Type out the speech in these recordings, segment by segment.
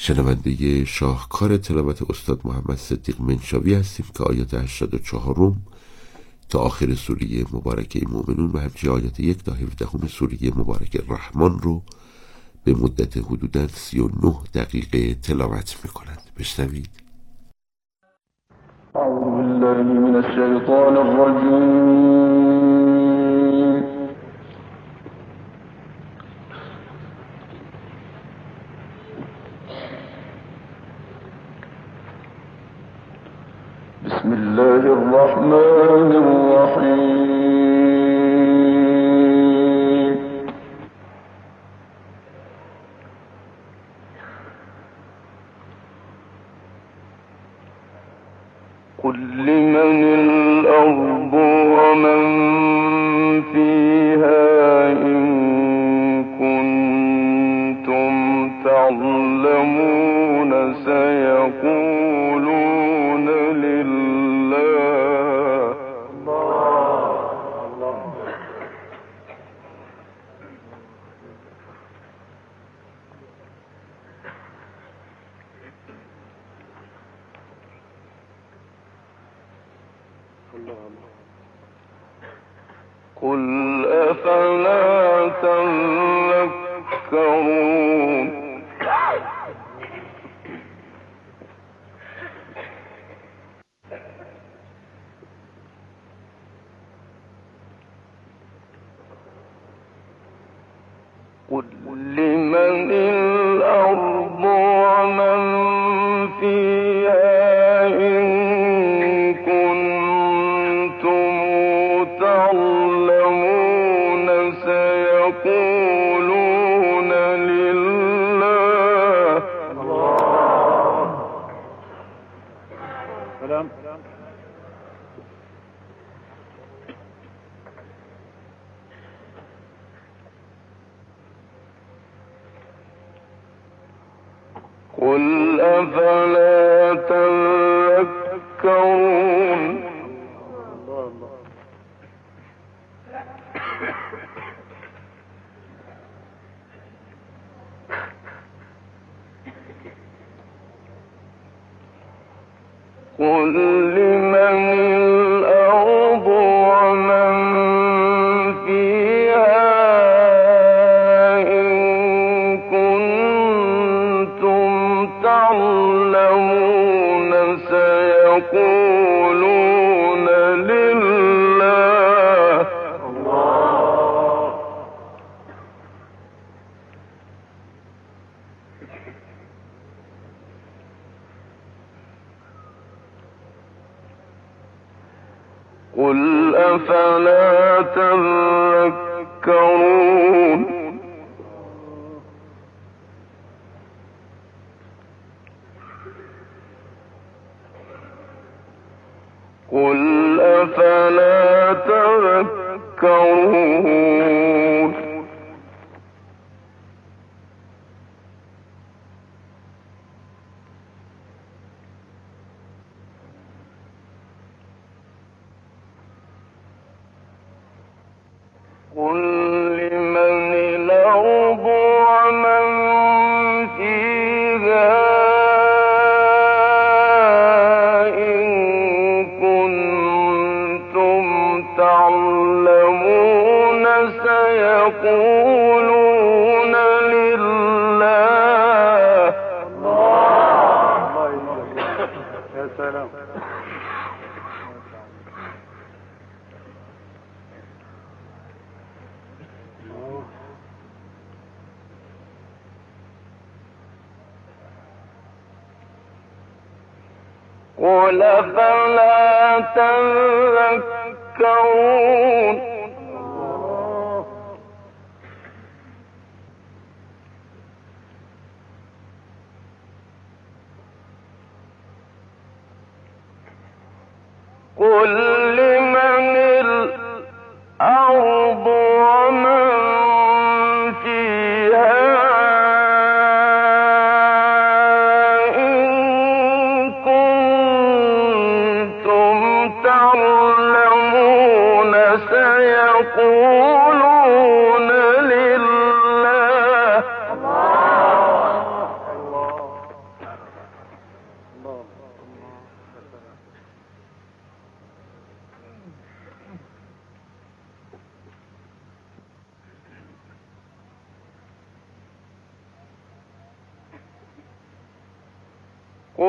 شنونده شاهکار تلاوت استاد محمد صدیق منشاوی هستیم که آیات 84 روم تا آخر سوره مبارکه مؤمنون و همچنین آیات یک تا هفدهم سوره مبارکه رحمان رو به مدت حدودا 39 دقیقه تلاوت می‌کنند. بشنوید. أعوذ بالله من الشيطان الرجيم الرحمن الرحيم. قل لمن قل أفلا تذكرون قل لمن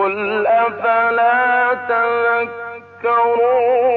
قل أفلا تذكرون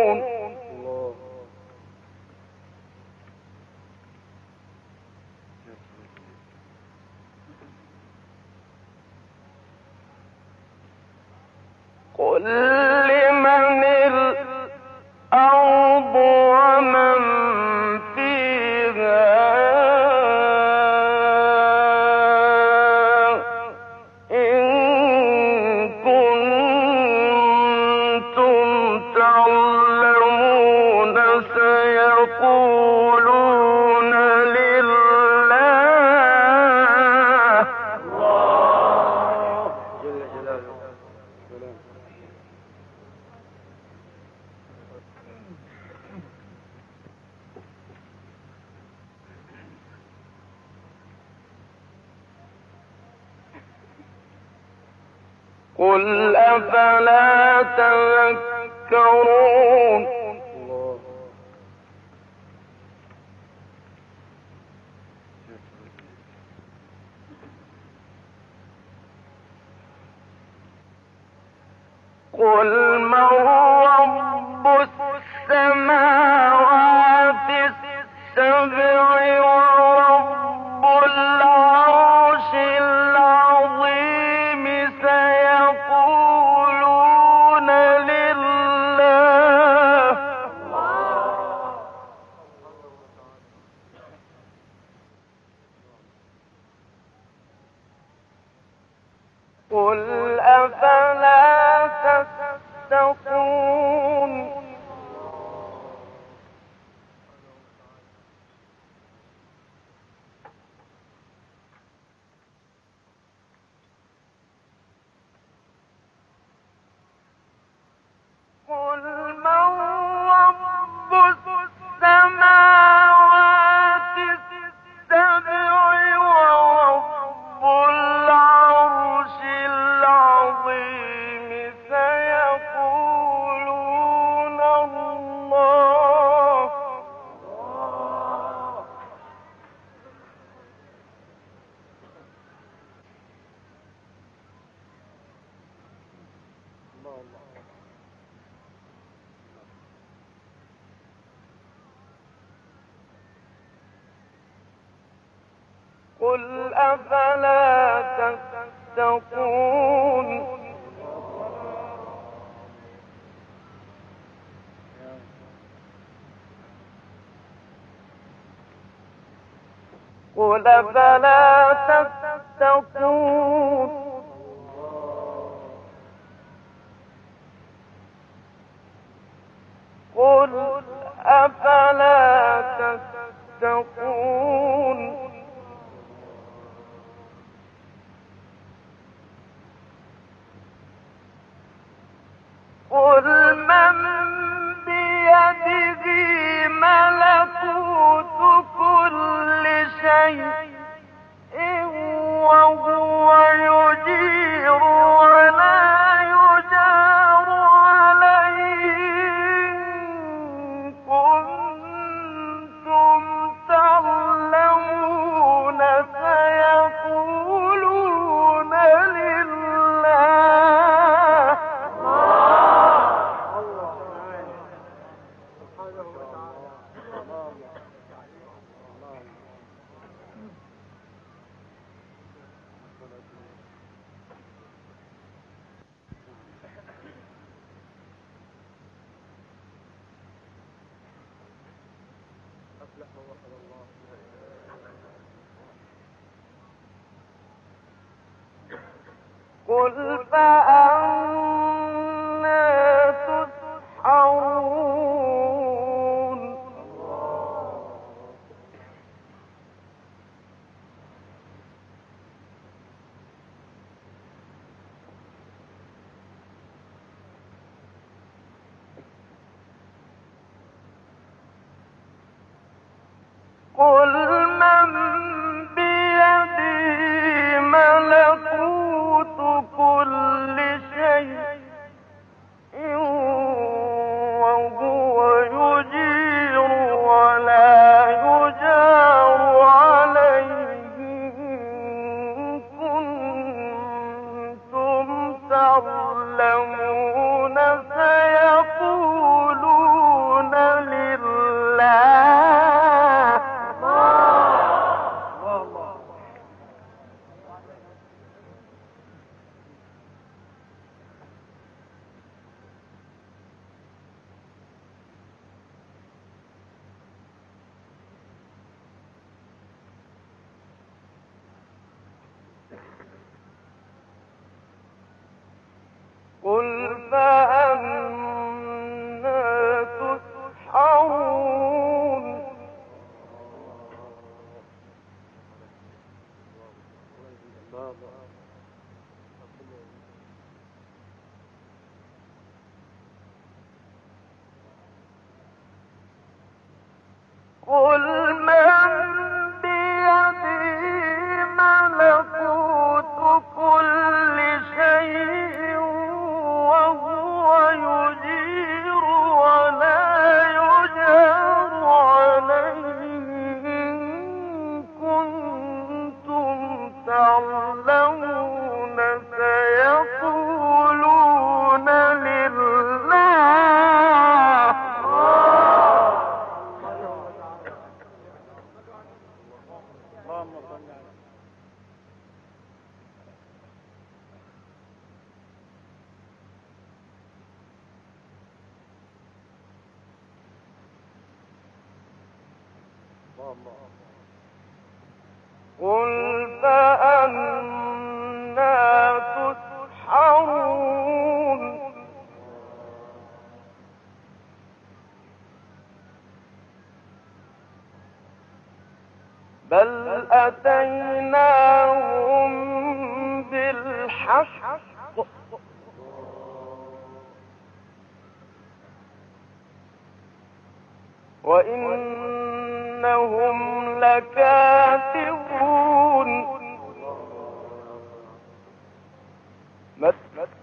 قل أفلا تذكرون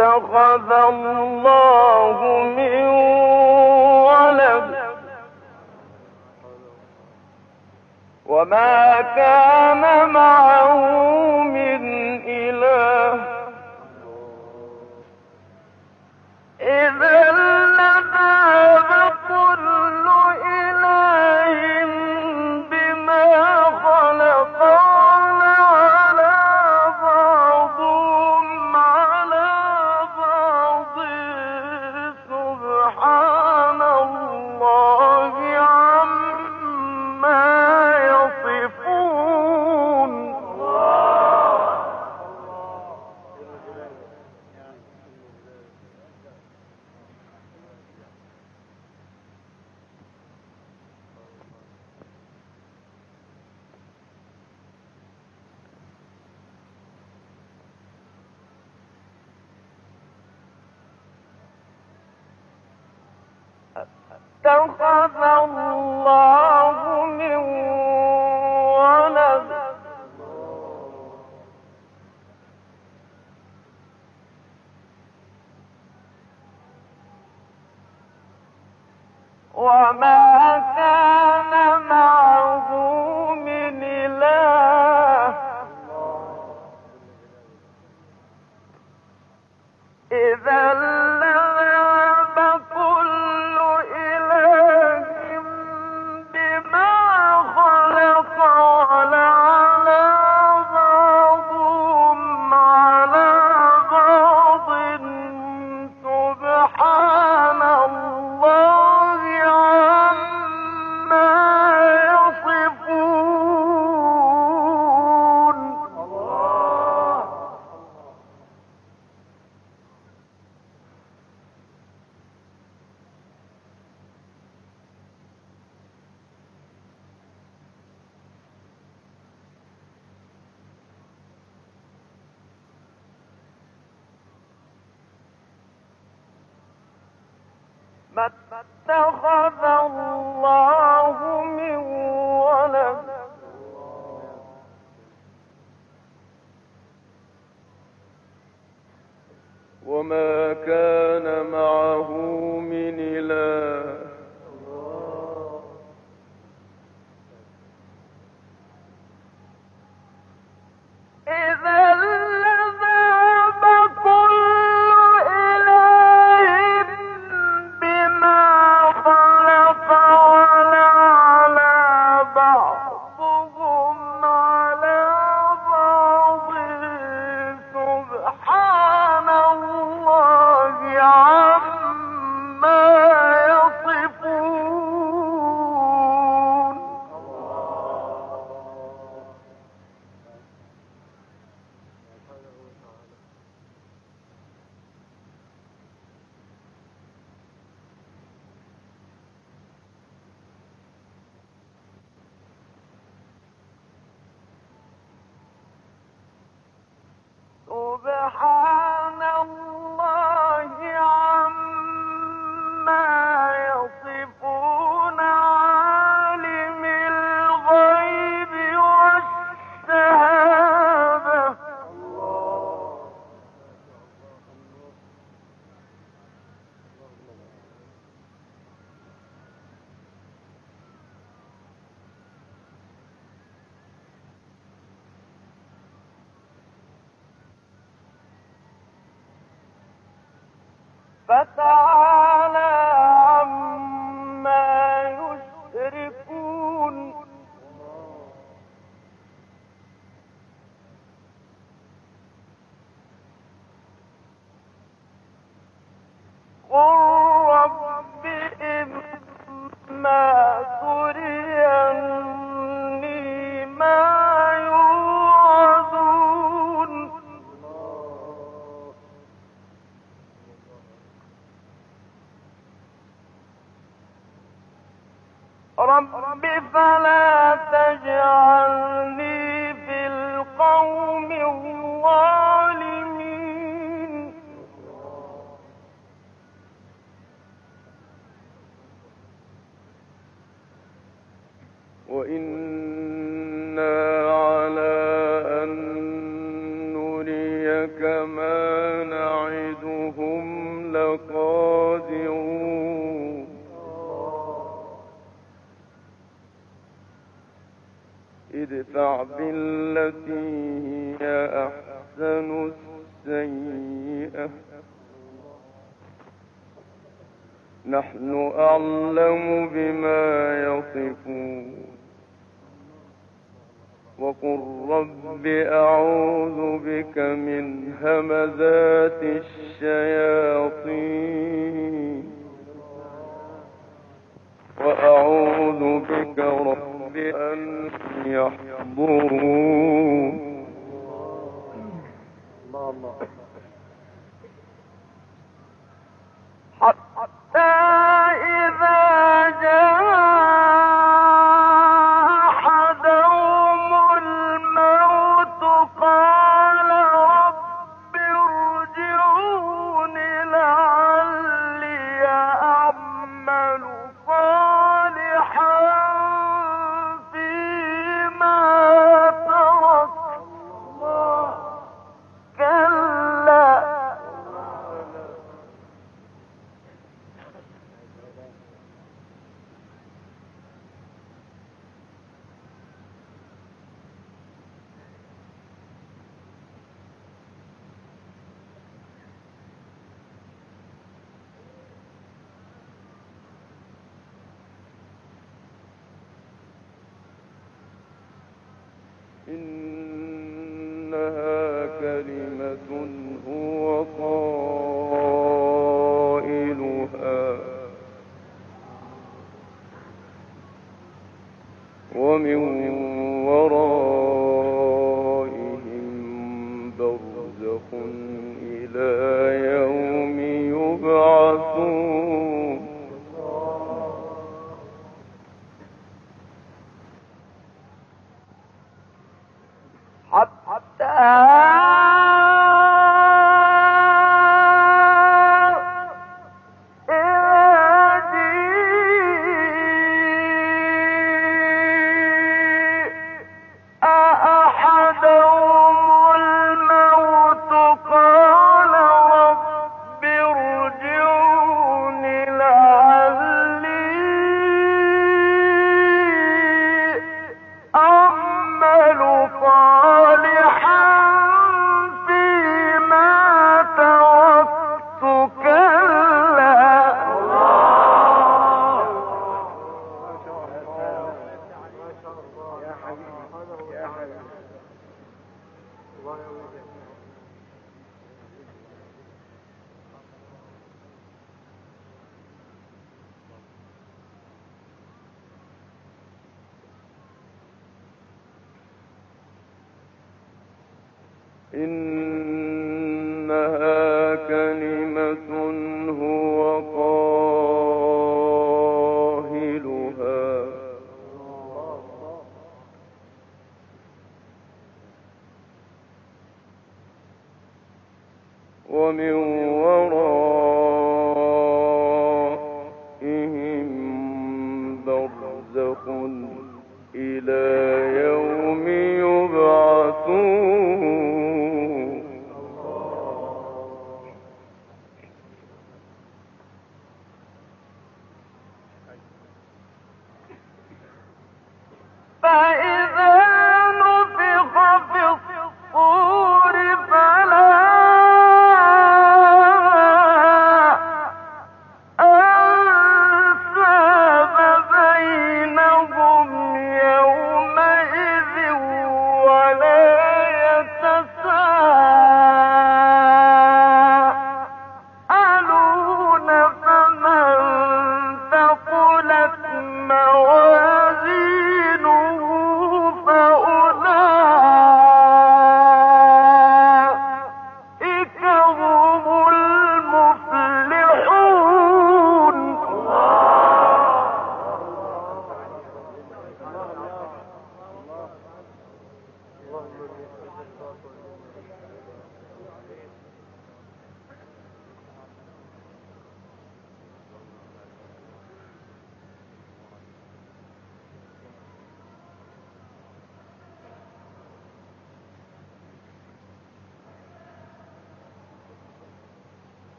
اتخذ الله من ولد. وما كان معه وما كان وما كان معه That's all.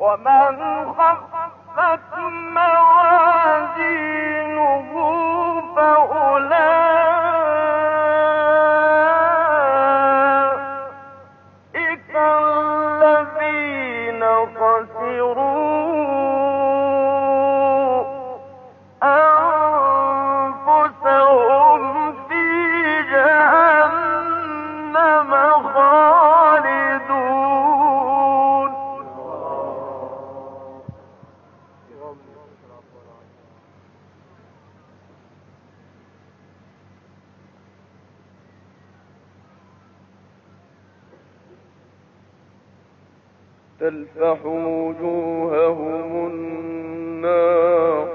ومن خفت موازينه وجوههم النار.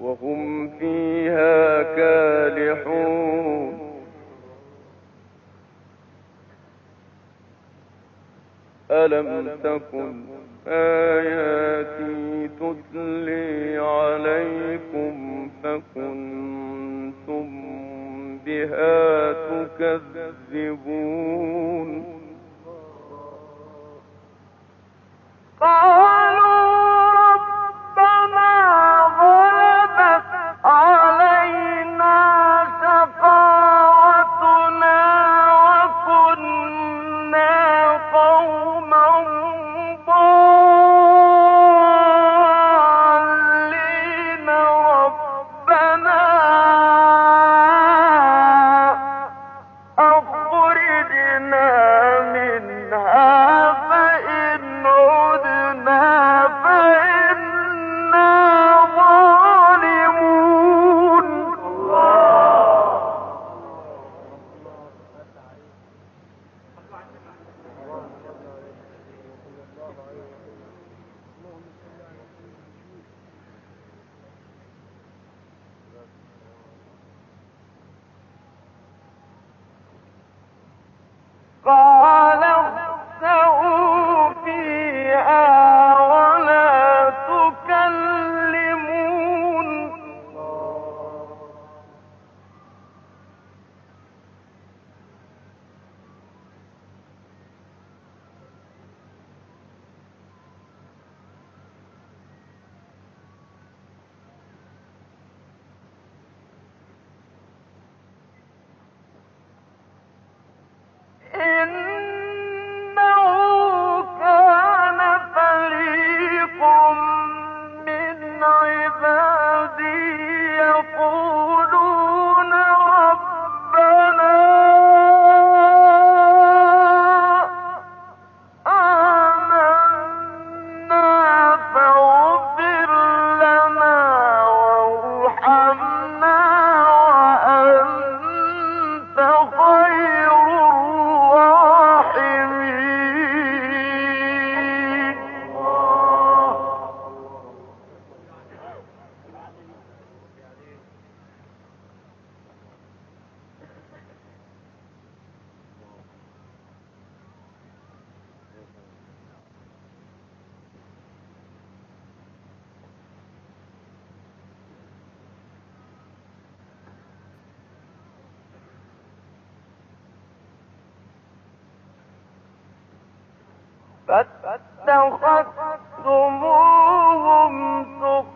وهم فيها كالحون. ألم تكن آياتي تتلى تكذبون فاتخذتموهم سخرا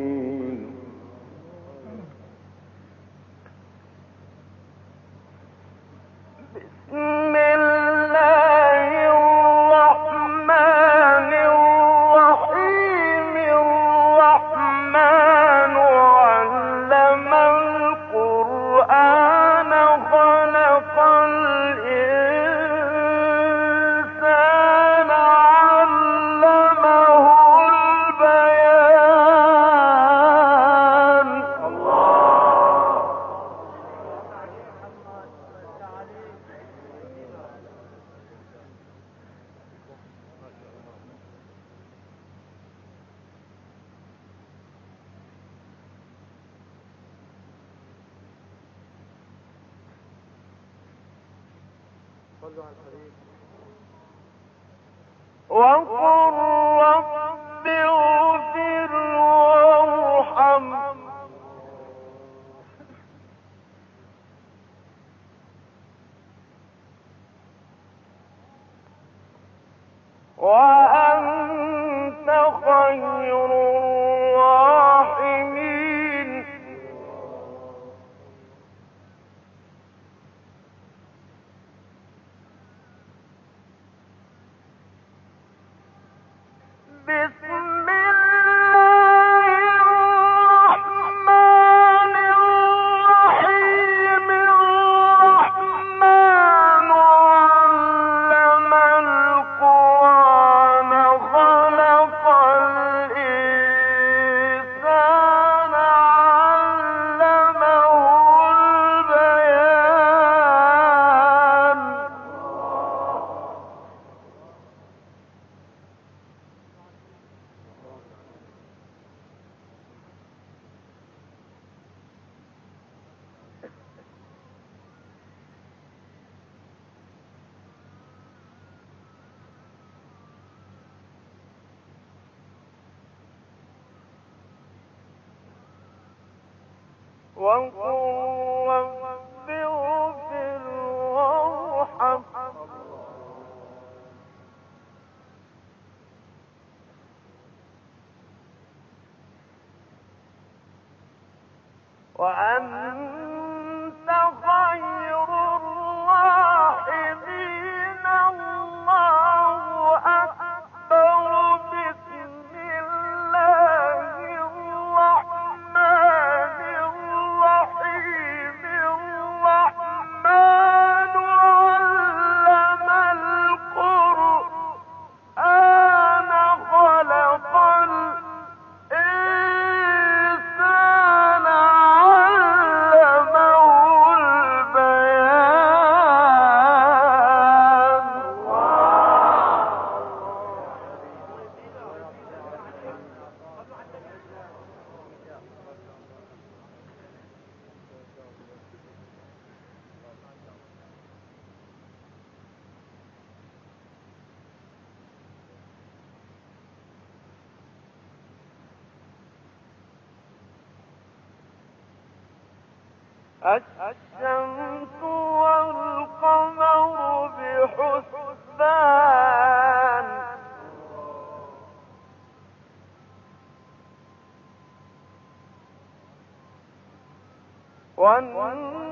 وأنت وقل الشمس والقمر بحسبان. والنجم